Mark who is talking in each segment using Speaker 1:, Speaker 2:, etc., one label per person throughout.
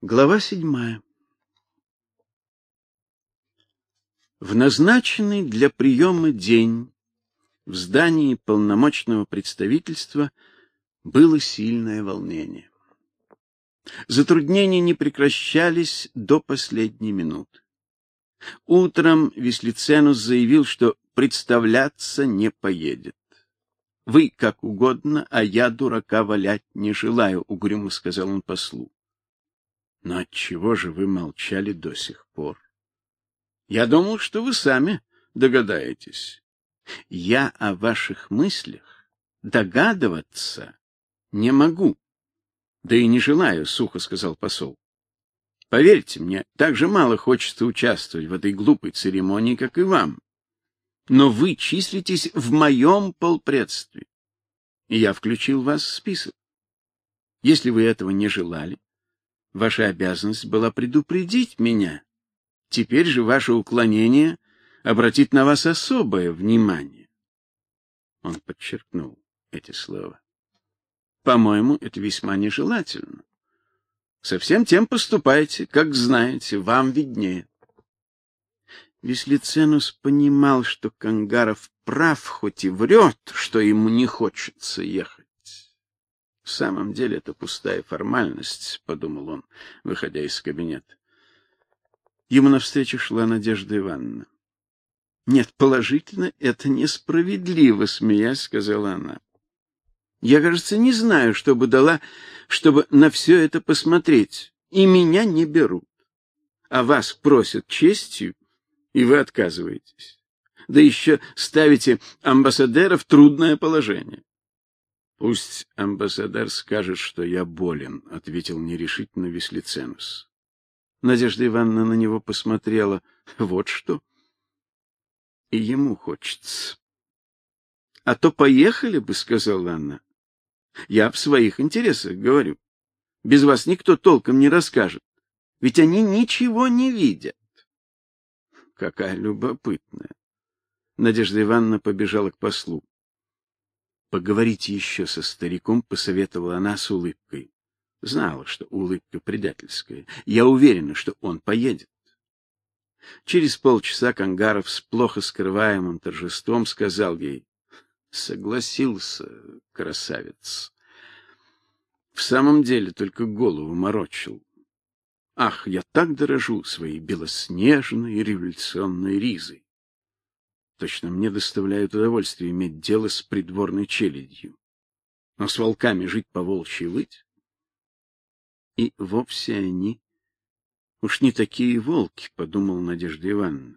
Speaker 1: Глава седьмая. В назначенный для приема день в здании полномочного представительства было сильное волнение. Затруднения не прекращались до последней минуты. Утром Веслиценус заявил, что представляться не поедет. Вы как угодно, а я дурака валять не желаю, угрюмо сказал он послу. Но от чего же вы молчали до сих пор? Я думал, что вы сами догадаетесь. Я о ваших мыслях догадываться не могу. Да и не желаю, сухо сказал посол. Поверьте мне, так же мало хочется участвовать в этой глупой церемонии, как и вам. Но вы числитесь в моем полпредстве, и я включил вас в список. Если вы этого не желали, Ваша обязанность была предупредить меня. Теперь же ваше уклонение обратит на вас особое внимание. Он подчеркнул эти слова. По-моему, это весьма нежелательно. Совсем тем поступайте, как знаете, вам виднее. Веслиценус понимал, что Кангаров прав, хоть и врет, что ему не хочется ехать. В самом деле это пустая формальность, подумал он, выходя из кабинета. Ему навстречу шла Надежда Ивановна. Нет, положительно это несправедливо, смеясь, сказала она. Я, кажется, не знаю, что бы дала, чтобы на все это посмотреть, и меня не берут. А вас просят честью, и вы отказываетесь. Да еще ставите амбассадора в трудное положение. Пусть амбассадор скажет, что я болен, ответил нерешительно Веслиценус. Надежда Ивановна на него посмотрела. Вот что. И ему хочется. А то поехали бы, сказала она. Я в своих интересах говорю. Без вас никто толком не расскажет. Ведь они ничего не видят. Какая любопытная. Надежда Ивановна побежала к послу. Поговорить еще со стариком посоветовала она с улыбкой. Знала, что улыбка предательская. Я уверена, что он поедет. Через полчаса Кангаров с плохо скрываемым торжеством сказал ей: "Согласился, красавец. В самом деле только голову морочил. Ах, я так дорожу своей белоснежной революционной ризой. Точно мне доставляет удовольствие иметь дело с придворной челядью. Но с волками жить по волчьи выть? И вовсе они уж не такие волки, подумал Надежда Ивановна.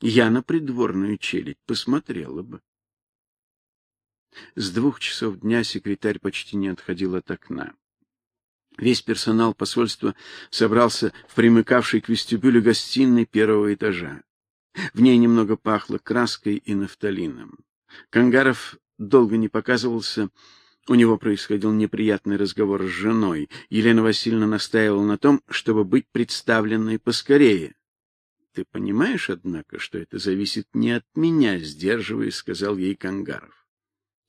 Speaker 1: Я на придворную челядь посмотрела бы. С двух часов дня секретарь почти не отходил от окна. Весь персонал посольства собрался в примыкавшей к вестибюлю гостиной первого этажа. В ней немного пахло краской и нафталином. Кангаров долго не показывался. У него происходил неприятный разговор с женой. Елена Васильевна настаивала на том, чтобы быть представленной поскорее. Ты понимаешь, однако, что это зависит не от меня, сдерживаясь, сказал ей Кангаров.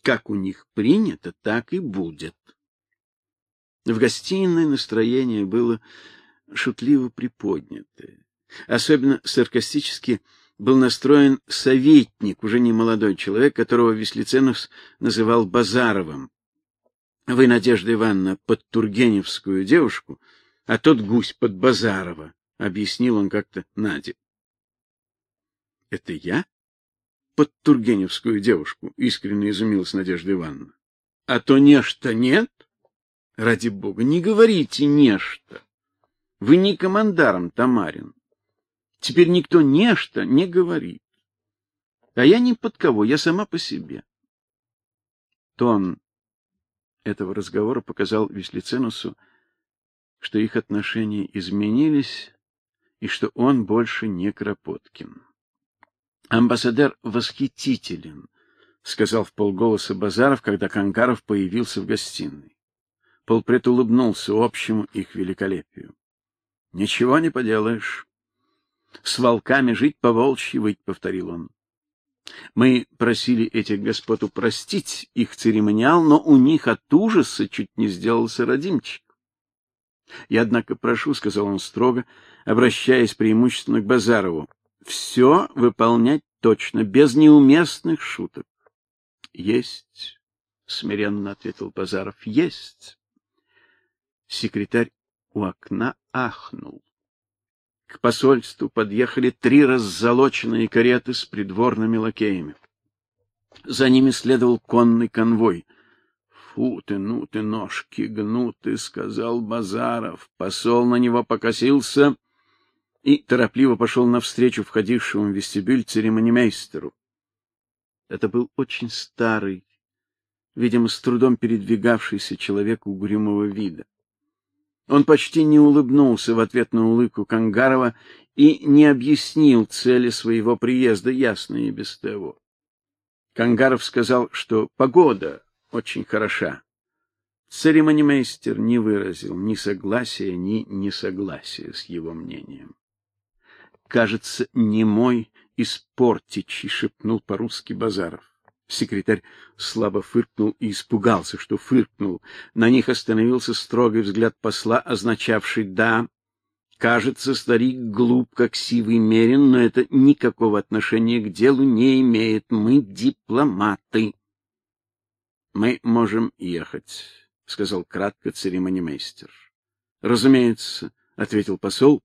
Speaker 1: Как у них принято, так и будет. В гостиной настроение было шутливо приподнятое. Особенно саркастически был настроен советник, уже не молодой человек, которого Веслиценов называл Базаровым. Вы, Надежда Ивановна, под Тургеневскую девушку, а тот гусь под Базарова, объяснил он как-то Наде. Это я под Тургеневскую девушку, искренне изумилась Надежда Ивановна. А то нечто нет? Ради бога, не говорите нечто. Вы не командарм Тамарин. Теперь никто нечто не говорит. А я ни под кого, я сама по себе. Тон этого разговора показал Веслиценусу, что их отношения изменились и что он больше не Кропоткин. Амбассадор восхитителен, сказал в полголоса Базаров, когда Канкаров появился в гостиной. Полпред улыбнулся общему их великолепию. Ничего не поделаешь. С волками жить по волчьи выть, повторил он. Мы просили этих господ упростить их церемониал, но у них от ужаса чуть не сделался родимчик. Я однако прошу, сказал он строго, обращаясь преимущественно к Базарову, все выполнять точно, без неуместных шуток. Есть, смиренно ответил Базаров. Есть. Секретарь у окна ахнул. К посольству подъехали три раззолоченные кареты с придворными лакеями. За ними следовал конный конвой. Фу ты, ну ты, ножки гнуты, сказал Базаров. Посол на него покосился и торопливо пошел навстречу входившему в вестибюль церемонимейстеру. Это был очень старый, видимо, с трудом передвигавшийся человек угрюмого вида. Он почти не улыбнулся в ответ на улыбку Кангарова и не объяснил цели своего приезда, ясно и без того. Кангаров сказал, что погода очень хороша. Церемонимейстер не выразил ни согласия, ни несогласия с его мнением. Кажется, не мой испортичий, шепнул по-русски Базаров. Секретарь слабо фыркнул и испугался, что фыркнул. На них остановился строгий взгляд посла, означавший «да». Кажется, старик глуп, как сивый мерин, но это никакого отношения к делу не имеет. Мы дипломаты. Мы можем ехать, сказал кратко церемонимейстер. Разумеется, ответил посол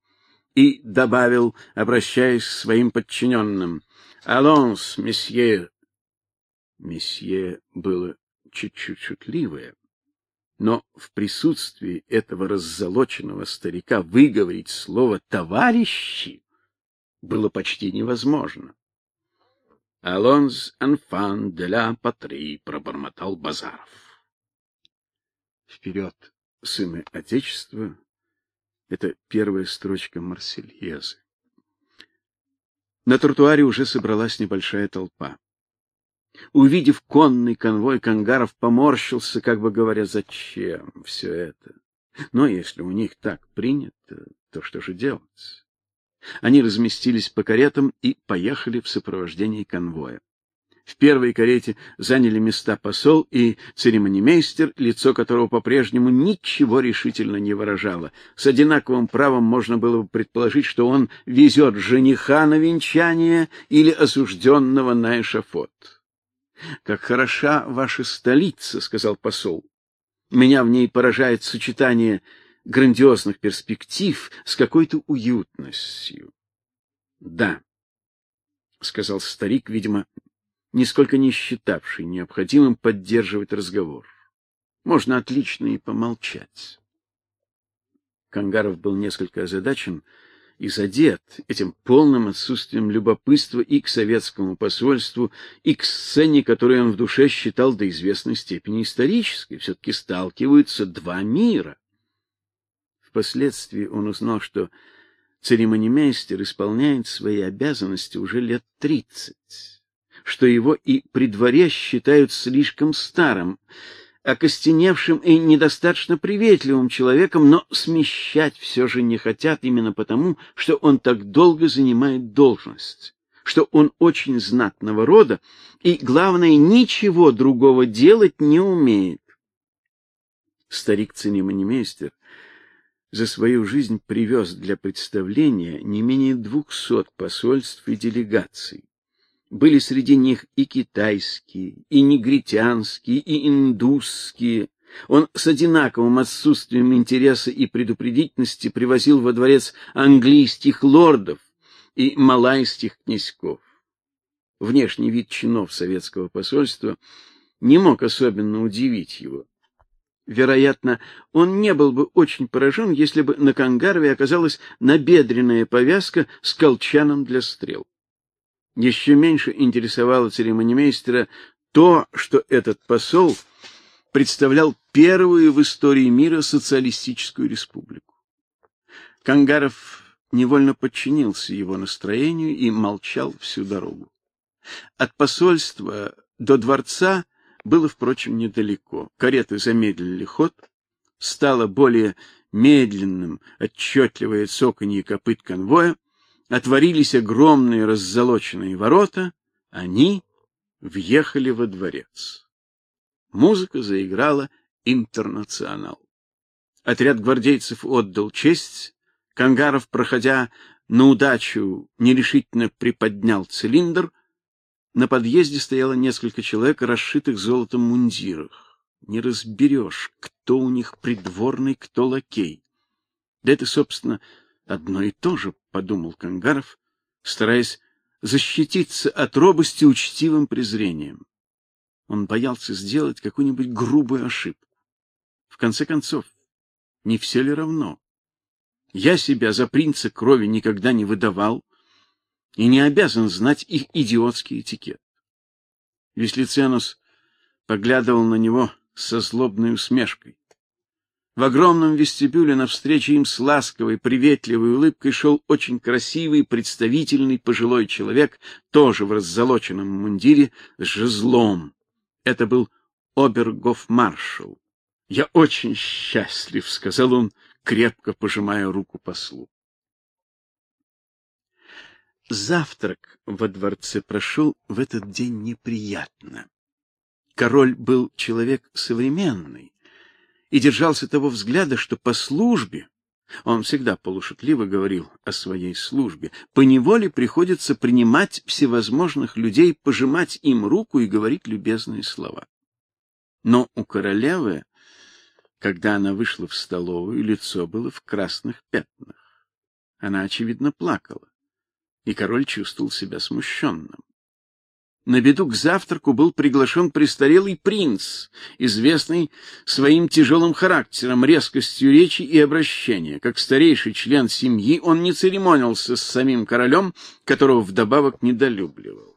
Speaker 1: и добавил, обращаясь к своим подчиненным. Алонс, месье Месье было чуть-чуть шутливое, но в присутствии этого раззолоченного старика выговорить слово товарищи было почти невозможно. Алонс enfant de la patrie пробормотал Базаров. Вперед, сыны отечества это первая строчка Марсельезы. На тротуаре уже собралась небольшая толпа. Увидев конный конвой, Кангаров поморщился, как бы говоря, зачем все это? Но если у них так принято, то что же делать? Они разместились по каретам и поехали в сопровождении конвоя. В первой карете заняли места посол и церемонимейстер, лицо которого по-прежнему ничего решительно не выражало. С одинаковым правом можно было бы предположить, что он везет жениха на венчание или осужденного на эшафот. Как хороша ваша столица, сказал посол. Меня в ней поражает сочетание грандиозных перспектив с какой-то уютностью. Да, сказал старик, видимо, нисколько не считавший необходимым поддерживать разговор. Можно отлично и помолчать. Кангаров был несколько озадачен и задет этим полным отсутствием любопытства и к советскому посольству, и к сцене, которую он в душе считал до известной степени исторической. все таки сталкиваются два мира. Впоследствии он узнал, что церемонимейстер исполняет свои обязанности уже лет тридцать, что его и при дворе считают слишком старым окостеневшим и недостаточно приветливым человеком, но смещать все же не хотят именно потому, что он так долго занимает должность, что он очень знатного рода и, главное, ничего другого делать не умеет. Старик-церемонимейстер за свою жизнь привез для представления не менее двухсот посольств и делегаций. Были среди них и китайские, и негритянские, и индусские. Он с одинаковым отсутствием интереса и предупредительности привозил во дворец английских лордов и малайских князьков. Внешний вид чинов советского посольства не мог особенно удивить его. Вероятно, он не был бы очень поражен, если бы на Кангарове оказалась набедренная повязка с колчаном для стрел. Еще меньше интересовало церемонимейстера то, что этот посол представлял первую в истории мира социалистическую республику. Кангаров невольно подчинился его настроению и молчал всю дорогу. От посольства до дворца было, впрочем, недалеко. Кареты замедлили ход, стало более медленным отчетливое цоканье копыт конвоя, отворились огромные раззолоченные ворота, они въехали во дворец. Музыка заиграла интернационал. Отряд гвардейцев отдал честь, Кангаров, проходя на удачу, нерешительно приподнял цилиндр. На подъезде стояло несколько человек, расшитых золотом мундирах. Не разберешь, кто у них придворный, кто лакей. Да это, собственно, одно и то же, подумал Кангаров, стараясь защититься от робости учтивым презрением. Он боялся сделать какую-нибудь грубую ошибку. В конце концов, не все ли равно? Я себя за принца крови никогда не выдавал и не обязан знать их идиотский этикет. Веслиценус поглядывал на него со злобной усмешкой. В огромном вестибюле навстречу им с ласковой, приветливой улыбкой шел очень красивый, представительный пожилой человек, тоже в раззолоченном мундире с жезлом. Это был обергофмаршал. Я очень счастлив, сказал он, крепко пожимая руку послу. Завтрак во дворце прошел в этот день неприятно. Король был человек современный и держался того взгляда, что по службе он всегда полушутливо говорил о своей службе. По неволе приходится принимать всевозможных людей, пожимать им руку и говорить любезные слова. Но у королевы когда она вышла в столовую, лицо было в красных пятнах. Она очевидно плакала, и король чувствовал себя смущенным. На беду к завтраку был приглашен престарелый принц, известный своим тяжелым характером, резкостью речи и обращения. Как старейший член семьи, он не церемонился с самим королем, которого вдобавок недолюбливал.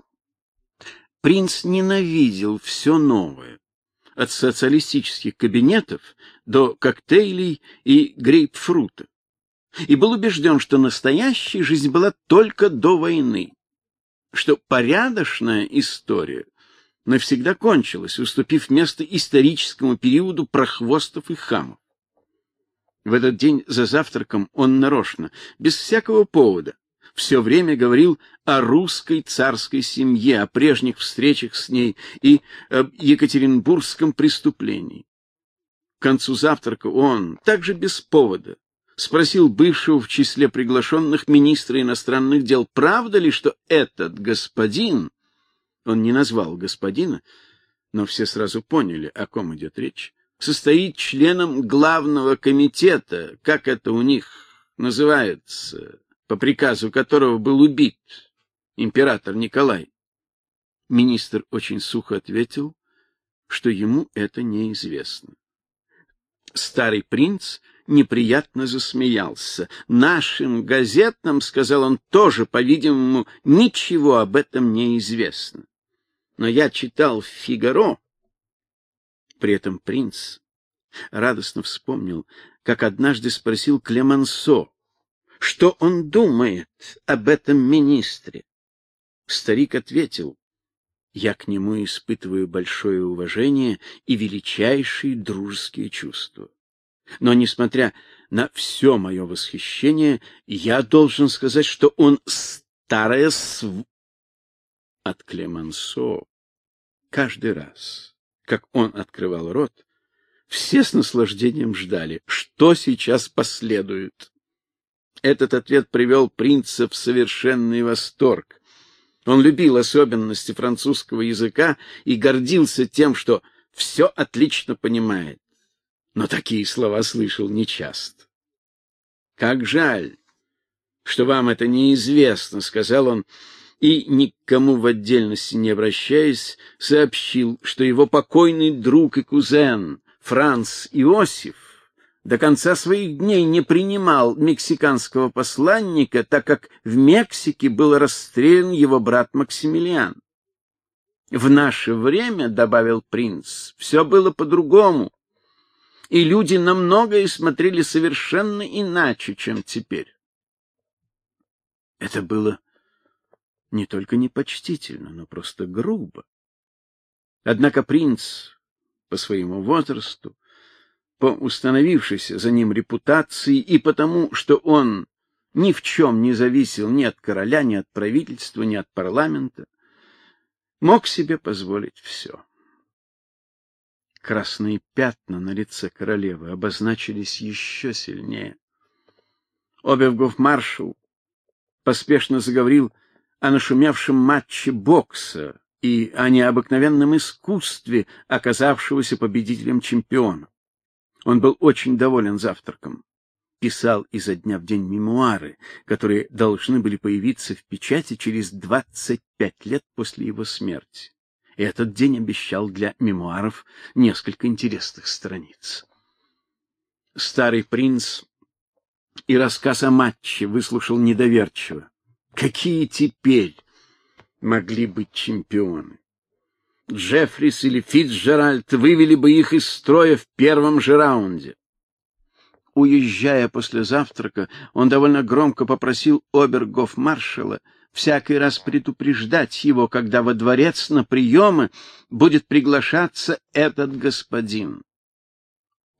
Speaker 1: Принц ненавидел все новое, от социалистических кабинетов до коктейлей и грейпфрута. И был убежден, что настоящая жизнь была только до войны, что порядочная история навсегда кончилась, уступив место историческому периоду прохвостов и хамов. В этот день за завтраком он нарочно, без всякого повода, все время говорил о русской царской семье, о прежних встречах с ней и об Екатеринбургском преступлении. К концу завтрака он, также без повода, спросил бывшего в числе приглашенных министра иностранных дел, правда ли, что этот господин, он не назвал господина, но все сразу поняли, о ком идет речь, состоит членом главного комитета, как это у них называется, по приказу которого был убит император Николай. Министр очень сухо ответил, что ему это неизвестно. Старый принц неприятно засмеялся. Нашим газетам, сказал он, тоже, по-видимому, ничего об этом не известно. Но я читал в Фигаро. При этом принц радостно вспомнил, как однажды спросил Клемансо, что он думает об этом министре. Старик ответил: "Я к нему испытываю большое уважение и величайшие дружеские чувства. Но несмотря на все мое восхищение, я должен сказать, что он старая св... от Клемансо. Каждый раз, как он открывал рот, все с наслаждением ждали, что сейчас последует. Этот ответ привел принца в совершенный восторг. Он любил особенности французского языка и гордился тем, что все отлично понимает. Но такие слова слышал нечасто. Как жаль, что вам это неизвестно, сказал он, и никому в отдельности не обращаясь, сообщил, что его покойный друг и кузен Франц Иосиф до конца своих дней не принимал мексиканского посланника, так как в Мексике был расстрелян его брат Максимилиан. В наше время, добавил принц, все было по-другому, и люди на многое смотрели совершенно иначе, чем теперь. Это было не только непочтительно, но просто грубо. Однако принц по своему возрасту по установившейся за ним репутации и потому, что он ни в чем не зависел ни от короля, ни от правительства, ни от парламента, мог себе позволить все. Красные пятна на лице королевы обозначились еще сильнее. Обергов-маршал поспешно заговорил о нашумевшем матче бокса и о необыкновенном искусстве оказавшегося победителем чемпиона. Он был очень доволен завтраком. Писал изо дня в день мемуары, которые должны были появиться в печати через 25 лет после его смерти. Этот день обещал для мемуаров несколько интересных страниц. Старый принц и рассказ о матче выслушал недоверчиво. Какие теперь могли быть чемпионы? Джеффрис или Фитцджеральд вывели бы их из строя в первом же раунде. Уезжая после завтрака, он довольно громко попросил обергоф-маршала всякий раз предупреждать его, когда во дворец на приемы будет приглашаться этот господин.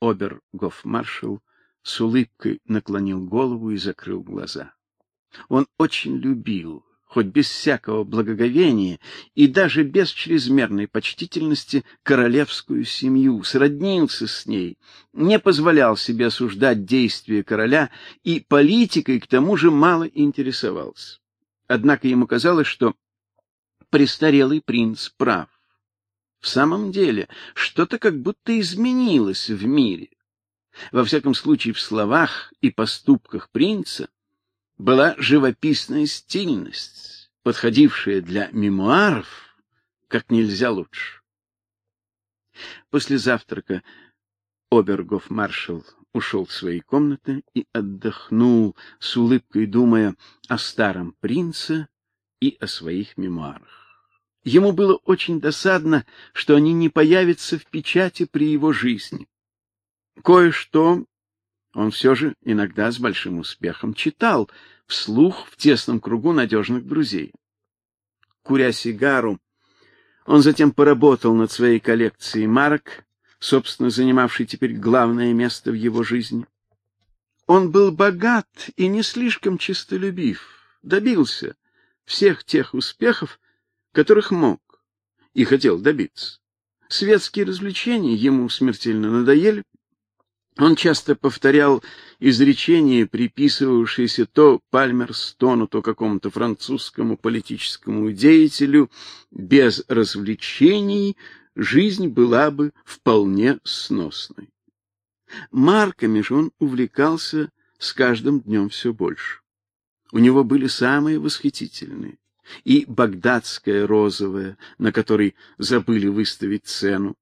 Speaker 1: Обергоф-маршал с улыбкой наклонил голову и закрыл глаза. Он очень любил хоть без всякого благоговения и даже без чрезмерной почтительности королевскую семью, сроднился с ней, не позволял себе осуждать действия короля и политикой к тому же мало интересовался. Однако ему казалось, что престарелый принц прав. В самом деле, что-то как будто изменилось в мире. Во всяком случае, в словах и поступках принца была живописная стильность, подходившая для мемуаров как нельзя лучше. После завтрака обергоф-маршал ушел в свои комнаты и отдохнул с улыбкой, думая о старом принце и о своих мемуарах. Ему было очень досадно, что они не появятся в печати при его жизни. Кое-что он все же иногда с большим успехом читал вслух в тесном кругу надежных друзей. Куря сигару, он затем поработал над своей коллекцией марок, собственно, занимавшей теперь главное место в его жизни. Он был богат и не слишком честолюбив, добился всех тех успехов, которых мог и хотел добиться. Светские развлечения ему смертельно надоели, он часто повторял изречения, приписывавшиеся то Пальмерстону, то какому-то французскому политическому деятелю. Без развлечений жизнь была бы вполне сносной. Марками же он увлекался с каждым днем все больше. У него были самые восхитительные и багдадская розовая, на которой забыли выставить цену,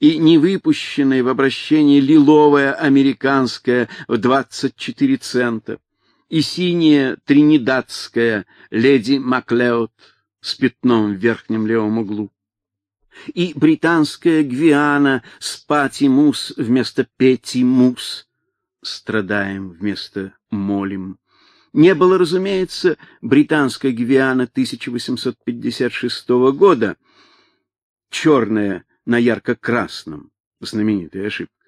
Speaker 1: и невыпущенная в обращение лиловая американская в 24 цента, и синяя тринидадская леди Маклеод с пятном в верхнем левом углу, и британская гвиана с пати мус вместо пети мус, страдаем вместо молим. Не было, разумеется, британской гвиана 1856 года, черная на ярко-красном, знаменитая ошибка.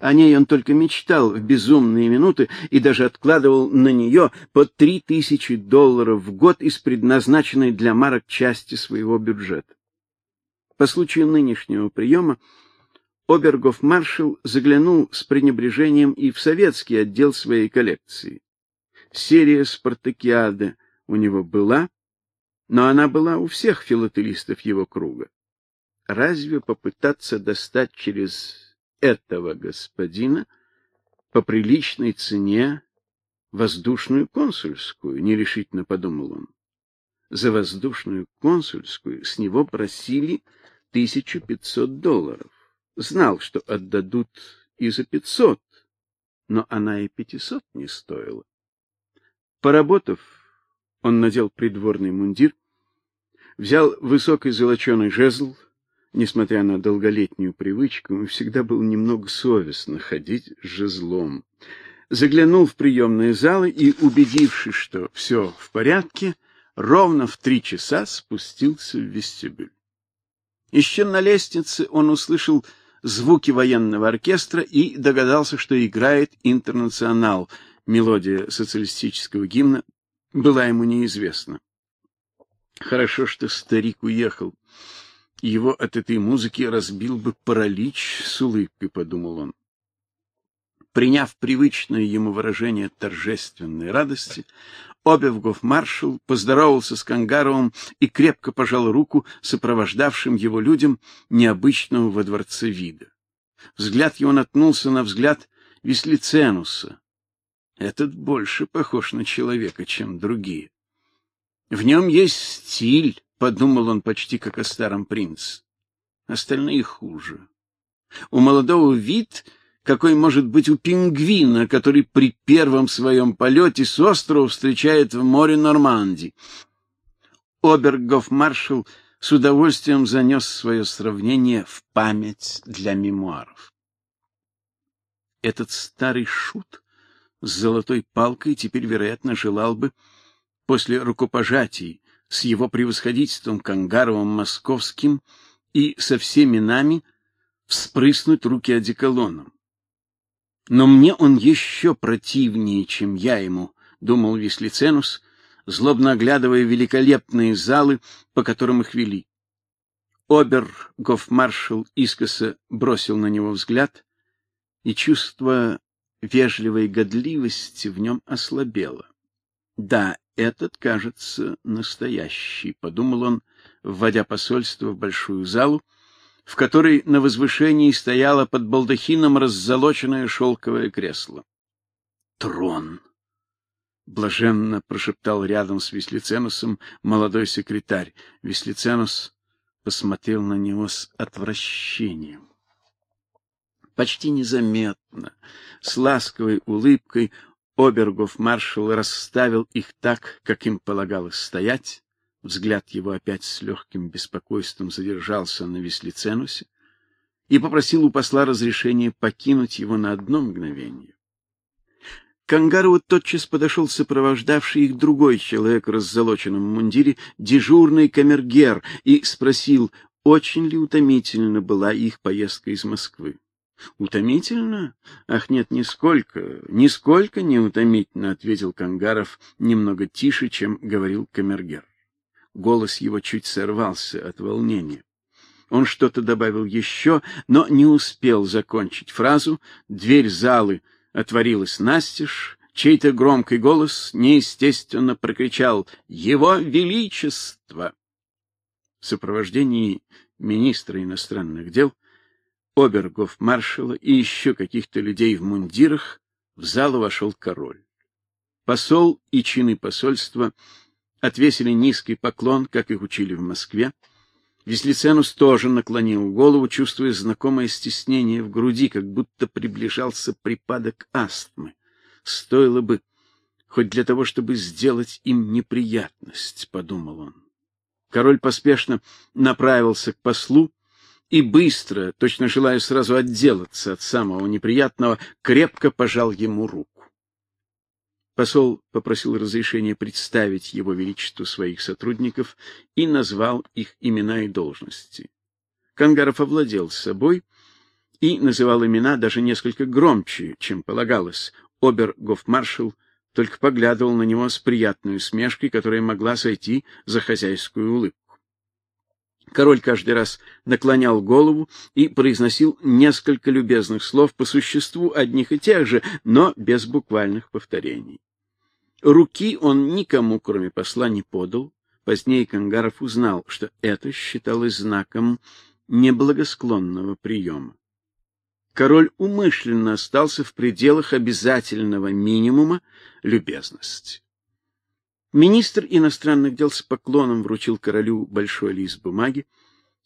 Speaker 1: О ней он только мечтал в безумные минуты и даже откладывал на нее по три тысячи долларов в год из предназначенной для марок части своего бюджета. По случаю нынешнего приема обергоф-маршал заглянул с пренебрежением и в советский отдел своей коллекции. Серия Спартакиады у него была, но она была у всех филателистов его круга разве попытаться достать через этого господина по приличной цене воздушную консульскую, нерешительно подумал он. За воздушную консульскую с него просили 1500 долларов. Знал, что отдадут и за 500, но она и 500 не стоила. Поработав, он надел придворный мундир, взял высокий золоченый жезл, Несмотря на долголетнюю привычку, ему всегда было немного совестно ходить с жезлом. Заглянул в приемные залы и, убедившись, что все в порядке, ровно в три часа спустился в вестибюль. Еще на лестнице он услышал звуки военного оркестра и догадался, что играет интернационал. Мелодия социалистического гимна была ему неизвестна. Хорошо, что старик уехал. Его от этой музыки разбил бы паралич, с улыбкой подумал он. Приняв привычное ему выражение торжественной радости, Обевгоф-маршал поздоровался с Кангаровым и крепко пожал руку сопровождавшим его людям необычного во дворце вида. Взгляд его наткнулся на взгляд Веслиценуса. Этот больше похож на человека, чем другие. В нем есть стиль, подумал он почти как о старом принце. Остальные хуже. У молодого вид какой может быть у пингвина, который при первом своем полете с острова встречает в море Нормандии. Обергоф-маршал с удовольствием занес свое сравнение в память для мемуаров. Этот старый шут с золотой палкой теперь, вероятно, желал бы после рукопожатий с его превосходительством Кангаровым Московским и со всеми нами вспрыснуть руки одеколоном. Но мне он еще противнее, чем я ему, думал Веслиценус, злобно оглядывая великолепные залы, по которым их вели. Обер-гофмаршал искоса бросил на него взгляд, и чувство вежливой годливости в нем ослабело. Да, этот, кажется, настоящий, подумал он, вводя посольство в большую залу, в которой на возвышении стояло под балдахином раззолоченное шелковое кресло. Трон. Блаженно прошептал рядом с Веслиценусом молодой секретарь. Веслиценус посмотрел на него с отвращением. Почти незаметно, с ласковой улыбкой Обергов маршал расставил их так, как им полагалось стоять, Взгляд его опять с легким беспокойством задержался на Веслиценусе и попросил у посла разрешения покинуть его на одно мгновение. К Ангарову тотчас подошел сопровождавший их другой человек в раззолоченном мундире, дежурный камергер, и спросил, очень ли утомительна была их поездка из Москвы. Утомительно? Ах, нет, нисколько, нисколько не утомительно, ответил Кангаров немного тише, чем говорил камергер. Голос его чуть сорвался от волнения. Он что-то добавил еще, но не успел закончить фразу. Дверь залы отворилась настежь, чей-то громкий голос неестественно прокричал: "Его величество!" В сопровождении министра иностранных дел, обергов-маршала и еще каких-то людей в мундирах в залу вошел король. Посол и чины посольства отвесили низкий поклон, как их учили в Москве. Веслиценус тоже наклонил голову, чувствуя знакомое стеснение в груди, как будто приближался припадок астмы. Стоило бы хоть для того, чтобы сделать им неприятность, подумал он. Король поспешно направился к послу и быстро, точно желая сразу отделаться от самого неприятного, крепко пожал ему руку. Посол попросил разрешения представить его величеству своих сотрудников и назвал их имена и должности. Кангаров овладел собой и называл имена даже несколько громче, чем полагалось. Обер-гофмаршал только поглядывал на него с приятной усмешкой, которая могла сойти за хозяйскую улыбку. Король каждый раз наклонял голову и произносил несколько любезных слов по существу одних и тех же, но без буквальных повторений. Руки он никому, кроме посла, не подал. Позднее Кангаров узнал, что это считалось знаком неблагосклонного приема. Король умышленно остался в пределах обязательного минимума любезности. Министр иностранных дел с поклоном вручил королю большой лист бумаги.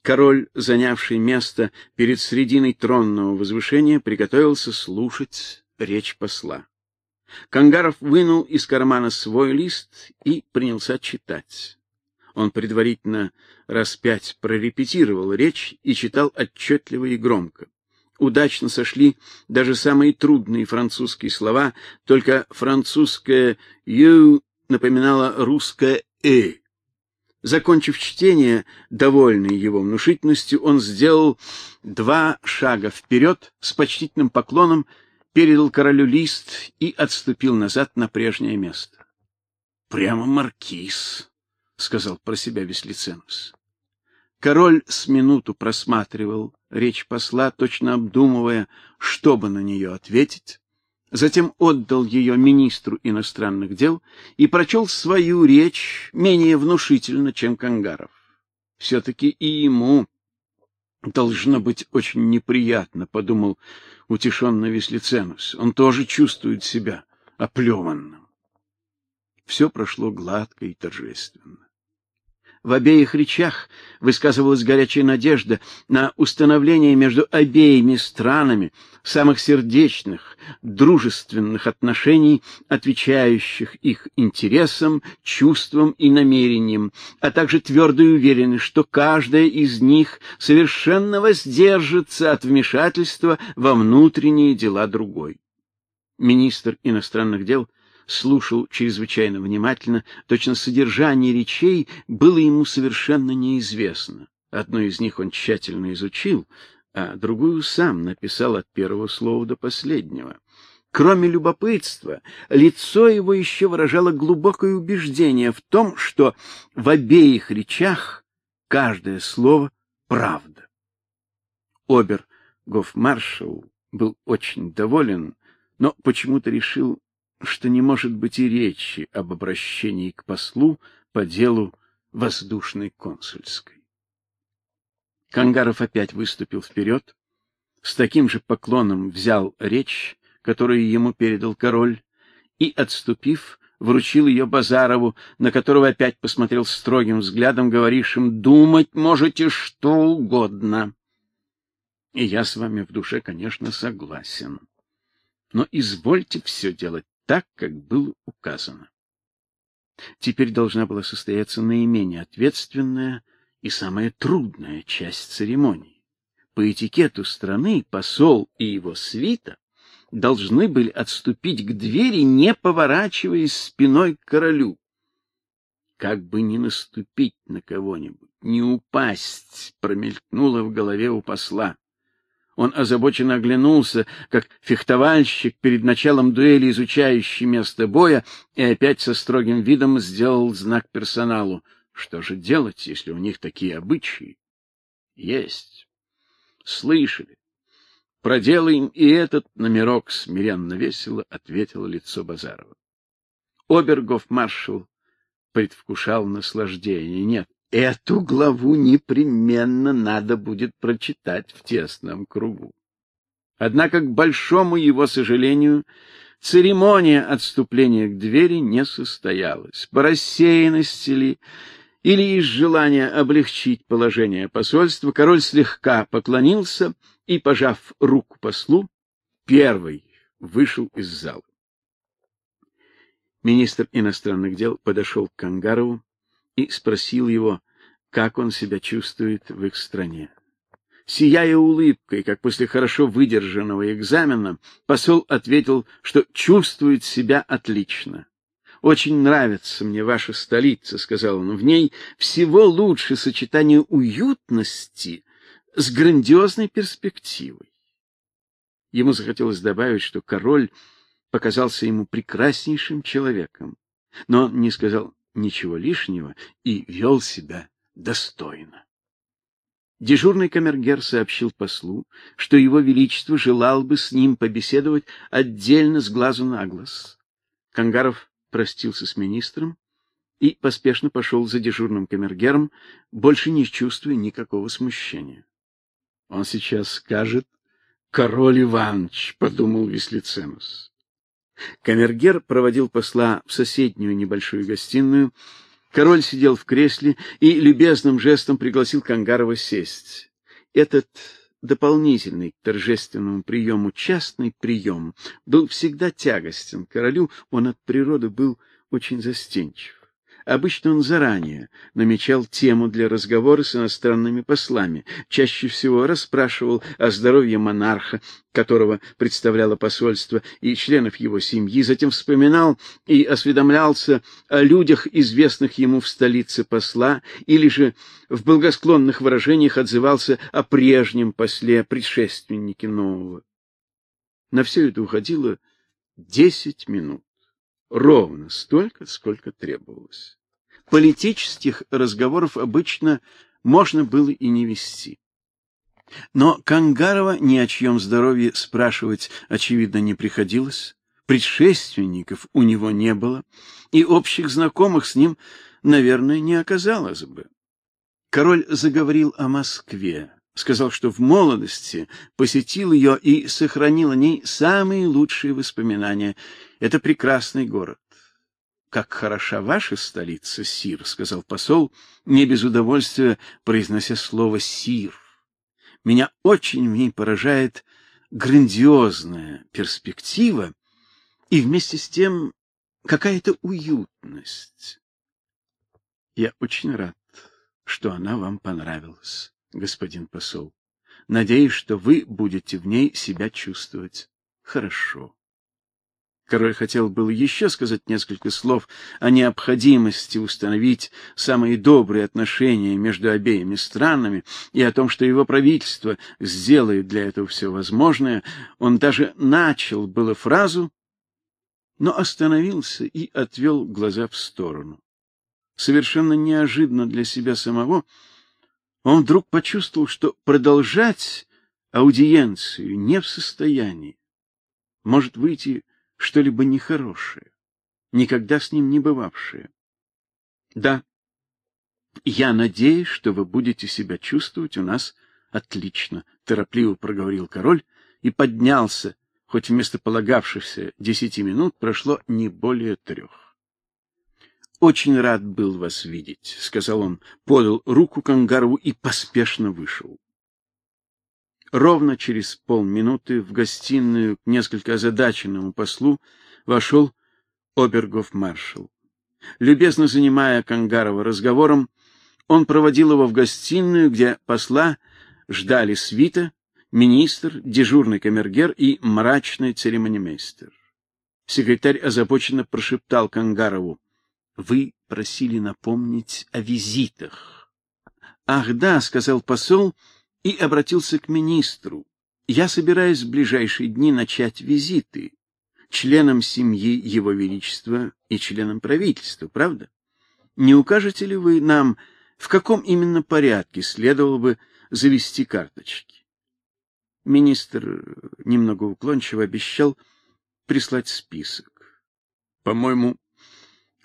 Speaker 1: Король, занявший место перед срединой тронного возвышения, приготовился слушать речь посла. Кангаров вынул из кармана свой лист и принялся читать. Он предварительно раз пять прорепетировал речь и читал отчетливо и громко. Удачно сошли даже самые трудные французские слова, только французское «ю» напоминало русское «э». Закончив чтение, довольный его внушительностью, он сделал два шага вперед с почтительным поклоном, передал королю лист и отступил назад на прежнее место. Прямо маркиз, сказал про себя Веслиценус. Король с минуту просматривал речь посла, точно обдумывая, что бы на нее ответить. Затем отдал ее министру иностранных дел и прочел свою речь менее внушительно, чем Кангаров. все таки и ему должно быть очень неприятно, подумал утешенно Веслиценус. Он тоже чувствует себя оплеванным. Все прошло гладко и торжественно. В обеих речах высказывалась горячая надежда на установление между обеими странами самых сердечных, дружественных отношений, отвечающих их интересам, чувствам и намерениям, а также твердой уверенность, что каждая из них совершенно воздержится от вмешательства во внутренние дела другой. Министр иностранных дел слушал чрезвычайно внимательно, точно содержание речей было ему совершенно неизвестно. Одну из них он тщательно изучил, а другую сам написал от первого слова до последнего. Кроме любопытства, лицо его еще выражало глубокое убеждение в том, что в обеих речах каждое слово правда. Обер гофмаршал был очень доволен, но почему-то решил что не может быть и речи об обращении к послу по делу воздушной консульской. Кангаров опять выступил вперед, с таким же поклоном взял речь, которую ему передал король, и, отступив, вручил ее Базарову, на которого опять посмотрел строгим взглядом, говорившим: "Думать можете что угодно". И я с вами в душе, конечно, согласен. Но извольте все делать так, как было указано. Теперь должна была состояться наименее ответственная и самая трудная часть церемонии. По этикету страны посол и его свита должны были отступить к двери, не поворачиваясь спиной к королю. Как бы не наступить на кого-нибудь, не упасть, промелькнуло в голове у посла. Он озабоченно оглянулся, как фехтовальщик перед началом дуэли, изучающий место боя, и опять со строгим видом сделал знак персоналу. Что же делать, если у них такие обычаи? Есть. Слышали. Проделаем и этот номерок, смиренно весело ответило лицо Базарова. Обергов-маршал предвкушал наслаждение. Нет, Эту главу непременно надо будет прочитать в тесном кругу. Однако, к большому его сожалению, церемония отступления к двери не состоялась. По рассеянности ли или из желания облегчить положение посольства, король слегка поклонился и, пожав руку послу, первый вышел из зала. Министр иностранных дел подошел к Кангарову и спросил его, как он себя чувствует в их стране. Сияя улыбкой, как после хорошо выдержанного экзамена, посол ответил, что чувствует себя отлично. Очень нравится мне ваша столица, сказал он. В ней всего лучше сочетание уютности с грандиозной перспективой. Ему захотелось добавить, что король показался ему прекраснейшим человеком, но он не сказал ничего лишнего и вел себя достойно. Дежурный камергер сообщил послу, что его величество желал бы с ним побеседовать отдельно с глазу на глаз. Кангаров простился с министром и поспешно пошел за дежурным камергером, больше не чувствуя никакого смущения. Он сейчас скажет: "Король Иванович", подумал Веслиценус. Камергер проводил посла в соседнюю небольшую гостиную. Король сидел в кресле и любезным жестом пригласил Кангарова сесть. Этот дополнительный к торжественному приему частный прием был всегда тягостен королю, он от природы был очень застенчив. Обычно он заранее намечал тему для разговора с иностранными послами, чаще всего расспрашивал о здоровье монарха, которого представляло посольство, и членов его семьи, затем вспоминал и осведомлялся о людях, известных ему в столице посла, или же в благосклонных выражениях отзывался о прежнем после, предшественнике нового. На все это уходило десять минут, ровно столько, сколько требовалось. Политических разговоров обычно можно было и не вести. Но Кангарова ни о чьем здоровье спрашивать очевидно не приходилось. Предшественников у него не было, и общих знакомых с ним, наверное, не оказалось бы. Король заговорил о Москве, сказал, что в молодости посетил ее и сохранил о ней самые лучшие воспоминания. Это прекрасный город. Как хороша ваша столица, сир, сказал посол, не без удовольствия произнося слово сир. Меня очень в ней поражает грандиозная перспектива и вместе с тем какая-то уютность. Я очень рад, что она вам понравилась, господин посол. Надеюсь, что вы будете в ней себя чувствовать хорошо. Король хотел было еще сказать несколько слов о необходимости установить самые добрые отношения между обеими странами и о том, что его правительство сделает для этого все возможное. Он даже начал было фразу, но остановился и отвел глаза в сторону. Совершенно неожиданно для себя самого он вдруг почувствовал, что продолжать аудиенцию не в состоянии. Может выйти что-либо нехорошее, никогда с ним не бывавшее. Да. Я надеюсь, что вы будете себя чувствовать у нас отлично, торопливо проговорил король и поднялся, хоть вместо полагавшихся десяти минут прошло не более трех. Очень рад был вас видеть, сказал он, подал руку Кангарову и поспешно вышел. Ровно через полминуты в гостиную к несколько озадаченному послу вошел обергов-маршал. Любезно занимая Кангарова разговором, он проводил его в гостиную, где посла ждали свита, министр, дежурный камергер и мрачный церемонимейстер. Секретарь озабоченно прошептал Кангарову: "Вы просили напомнить о визитах". "Ах, да", сказал посол и обратился к министру. Я собираюсь в ближайшие дни начать визиты членам семьи его величества и членам правительства, правда? Не укажете ли вы нам, в каком именно порядке следовало бы завести карточки? Министр немного уклончиво обещал прислать список. По-моему,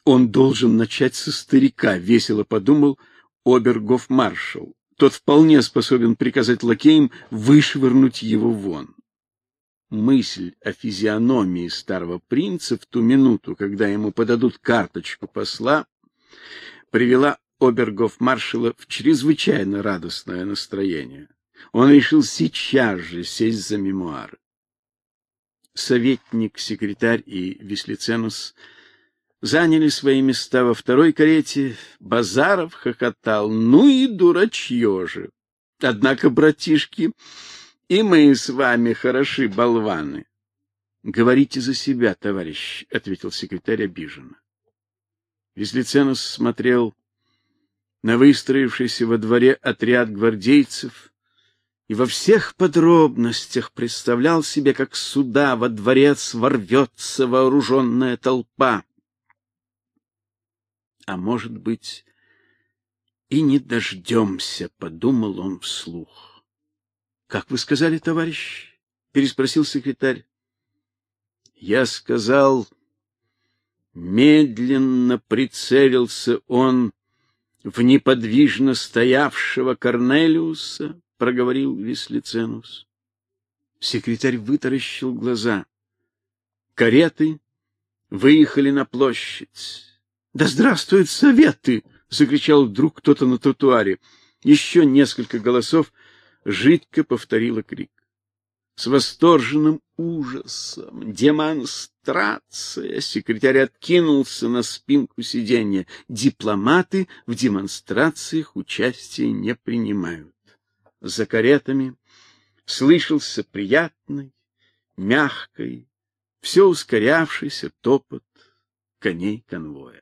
Speaker 1: он должен начать со старика, весело подумал обергов-маршал тот вполне способен приказать лакеям вышвырнуть его вон. Мысль о физиономии старого принца в ту минуту, когда ему подадут карточку посла, привела обергов-маршала в чрезвычайно радостное настроение. Он решил сейчас же сесть за мемуары. Советник, секретарь и Веслиценус заняли свои места во второй карете, Базаров хохотал. Ну и дурачье же. Однако, братишки, и мы с вами хороши болваны. Говорите за себя, товарищ, ответил секретарь обиженно. Везлиценус смотрел на выстроившийся во дворе отряд гвардейцев и во всех подробностях представлял себе, как сюда во дворец ворвется вооруженная толпа а может быть, и не дождемся, — подумал он вслух. — Как вы сказали, товарищ? — переспросил секретарь. — Я сказал, медленно прицелился он в неподвижно стоявшего Корнелиуса, — проговорил Веслиценус. Секретарь вытаращил глаза. Кареты выехали на площадь. Да здравствуют советы, закричал вдруг кто-то на тротуаре. Еще несколько голосов жидко повторило крик. С восторженным ужасом, демонстрация, секретарь откинулся на спинку сиденья. Дипломаты в демонстрациях участия не принимают. За каретами слышался приятный, мягкий, все ускорявшийся топот коней конвоя.